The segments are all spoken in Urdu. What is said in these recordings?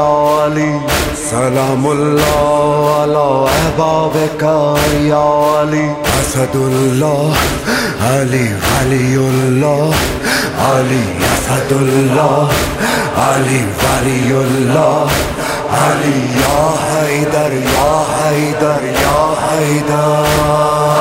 علی، سلام اللہ علی احباب یا علی۔ اسد اللہ علی ولی اللہ، علی اسد اللہ علی ولی اللہ، علی یا حیدر یا حیدر یا حیدر۔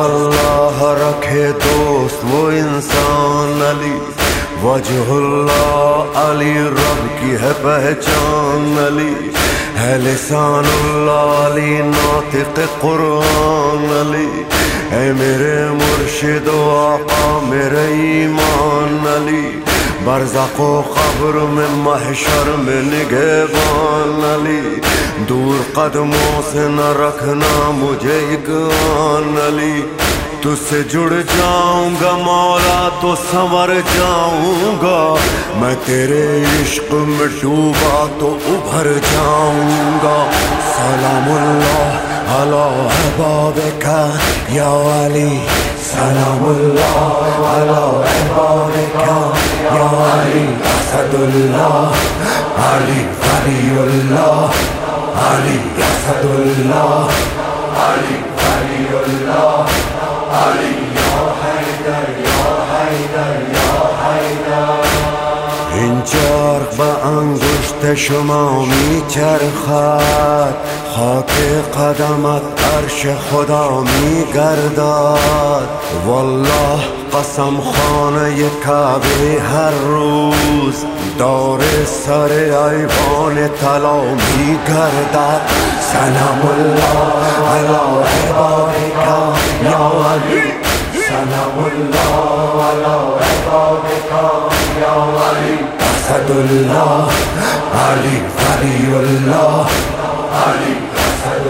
اللہ رکھے دوست وہ انسان علی وجہ اللہ علی رب کی ہے پہچان علی ہے لسان اللہ علی ناطق قرآن علی اے میرے مرشد و آقا میرے ایمان علی برزق و قبر میں محشر میں نگہبان علی، دور قدموں سے نہ رکھنا مجھے اگان علی۔ تجھ سے جڑ جاؤں گا مولا، تو سنور جاؤں گا۔ میں تیرے عشق میں ڈوبا، تو ابھر جاؤں گا۔ سلام اللہ۔ علی احبابک یا علی سلام اللہ علی احبابک یا علی اسد اللہ علی ولی اللہ علی اسد اللہ علی ولی اللہ علی یا حیدر یا حیدر یا حیدر این چرخ با انگشت شما می چرخد خاک قدمت عرش خدا می گردد والله قسم خانه کعبه هر روز دار سر ایوان طلا می گردد سلام الله علی عبادک یا علی. سلام الله علی عبادک یا علی. اسد الله، علی ولی الله. علی اسد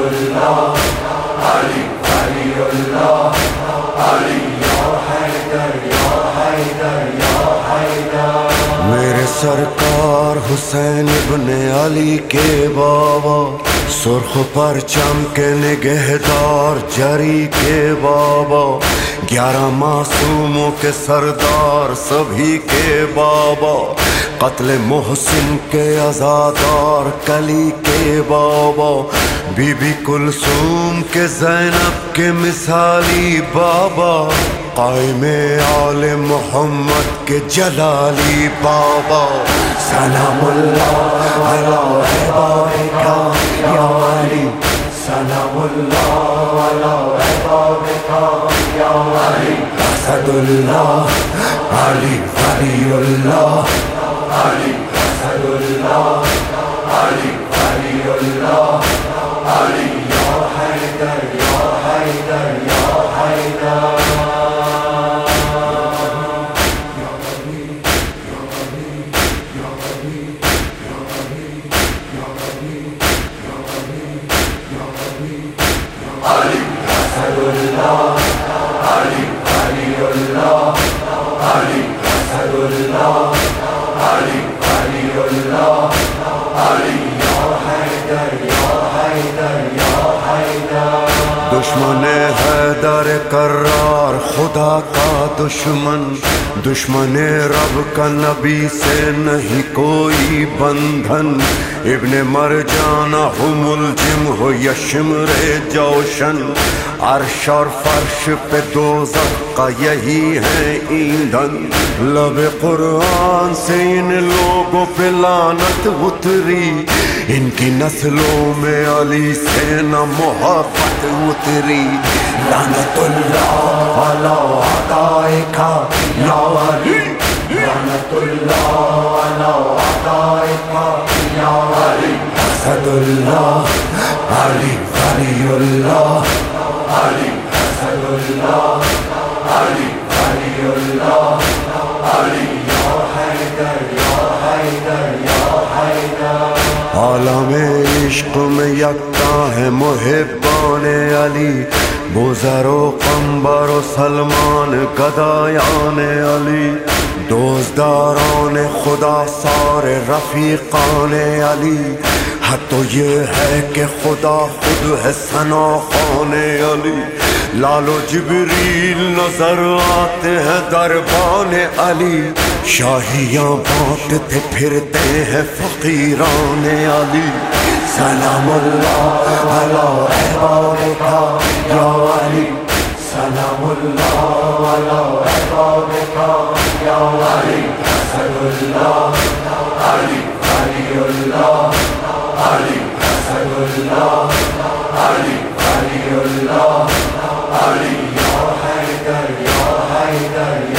علی علی یا حیدر یا حیدر یا حیدر میرے سرکار حسین ابن علی کے بابا، سرخ پرچم کے نگہدار جری کے بابا۔ گیارہ معصوموں کے سردار، سبھی کے بابا، قتل محسن کے ازادار کلی کے بابا۔ بی بی کلثوم کے زینب کے مثالی بابا، قائم آل محمد کے جلالی بابا۔ سلام اللہ علی۔ سلام اللہ علی عبادک یا علی اسد اللہ علی ولی اللہ علی اسد اللہ علی ولی اللہ دشمن حیدر کرار خدا کا دشمن. دشمن رب کا نبی سے نہیں کوئی بندھن. ابن مر جانا ہو ملجم ہو یشم رے جوشن. عرش اور فرش پہ دو کا یہی ہے ایندھن. لب قرآن سے ان لوگوں پہ لانت اتری. ان کی نسلوں میں علی سے نہ محبت اتری۔ لانت اللہ علی عطائک یا علی۔ لانت اللہ علی عطائک یا علی۔ حسد اللہ محبان علی بزر و قمبر و سلمان، گدایان علی دوزداران خدا سارے رفیقان علی. حد تو یہ ہے کہ خدا خود ہے سنا خان علی. لالو جبریل نظر آتے ہیں دربان علی. شاہیاں بانٹتے پھرتے ہیں فقیران علی. سلام اللہ، علی یا علی، سلام اللہ، علی یا علی، حسن اللہ، علی علی اللہ، علی، حسن اللہ، علی علی اللہ، علی، یا حیدر یا حیدر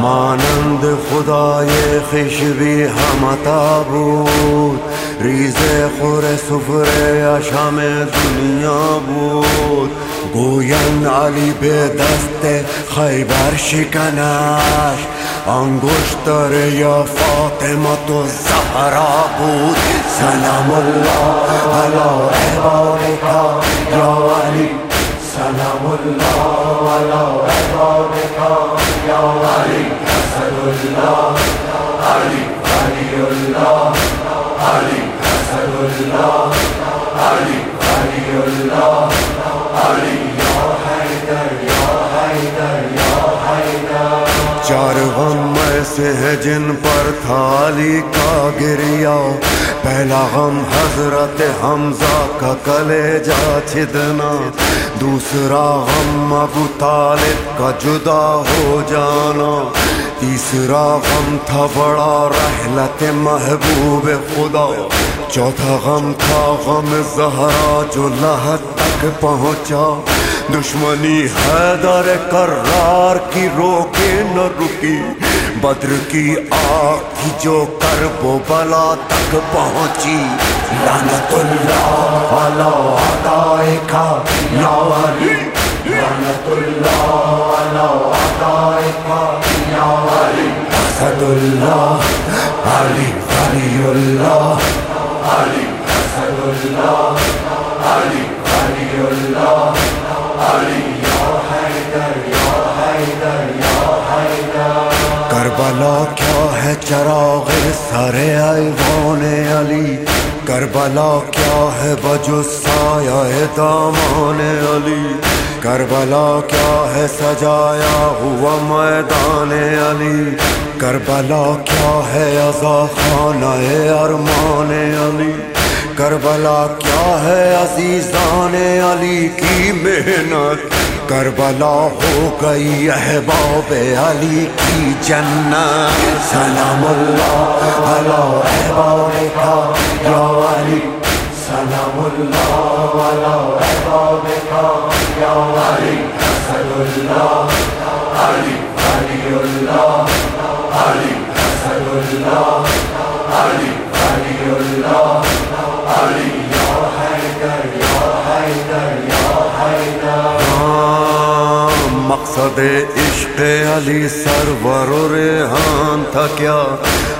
مانند خدا یہ خوش بھی ہم تابوت ریز خور سفر اشام دنیا بود۔ گوین علی به دست خیبر شکنش۔ انگشتر یا فاطمه تو زهرا بود۔ سلام الله علی عبادك یا علی۔ سلام الله علی عبادك یا علی۔ حسن الله تھالی کا گریا پہلا غم حضرت حمزہ کا کلے جا چھدنا، دوسرا غم ابو طالب کا جدا ہو جانا، تیسرا غم تھا بڑا رحلت محبوب خدا، چوتھا غم تھا غم زہرا جو لہت تک پہنچا۔ دشمنی حیدر کرار کی روکے نہ رکی۔ بدر کی آگ جو کر و بلا تک پہنچی۔ لانت اللہ علی کا یا علی لعنت اللہ علی کا یا علی حسد اللہ، علی علی اللہ۔ چراغ سارے ایوان علی، کربلا کیا ہے بجو سایہ دامان علی؟ کربلا کیا ہے سجایا ہوا میدان علی؟ کربلا کیا ہے ازا خانہ ارمان علی؟ کربلا کیا ہے عزیزان علی کی محنت؟ کربلا ہو گئی احباب علی کی جنت۔ سلام اللہ علی احباب کا یا علی۔ سلام اللہ علی احباب کا یا علی۔ حسن اللہ، علی علی اللہ، علی، حسن اللہ، علی علی اللہ۔ مقصد عشق علی سرور و ریحان تھا کیا؟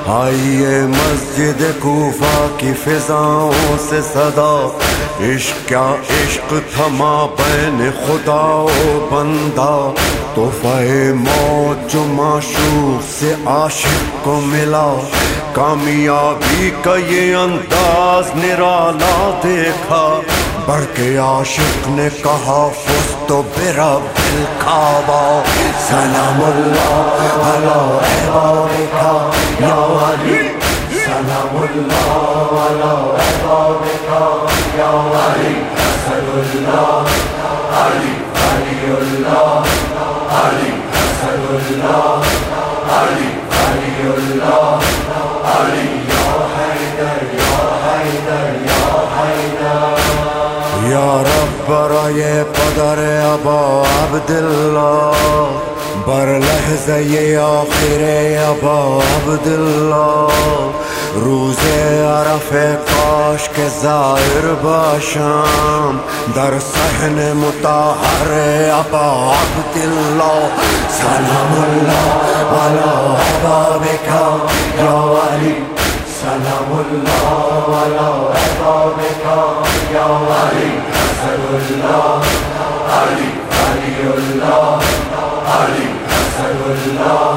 آئیے مسجد کوفہ کی فضاؤں سے صدا۔ عشق کیا عشق تھما بین خدا و بندہ۔ تحفہ موت جو معشوق سے عاشق کو ملا۔ کامیابی کا یہ انداز نرالا دیکھا۔ بڑھ کے عاشق نے کہا فس تو برا بل سلام اللہ علی احبابک یا علی۔ سلام اللہ علی احبابک یا علی۔ حسن اللہ، علی علی اللہ، علی۔ حسن اللہ، علی علی اللہ، علی۔ یا رب، برای پدر ابا عبداللہ، بر لحظه آخر ابا عبدالله روز عرفه کاش که ظاهر باشم، در صحن متحر ابا عبدالله سلام الله علی عبابک یا علی. سلام اللہ والا احباب کا یا علی، حسن اللہ علی علی اللہ علی، حسن اللہ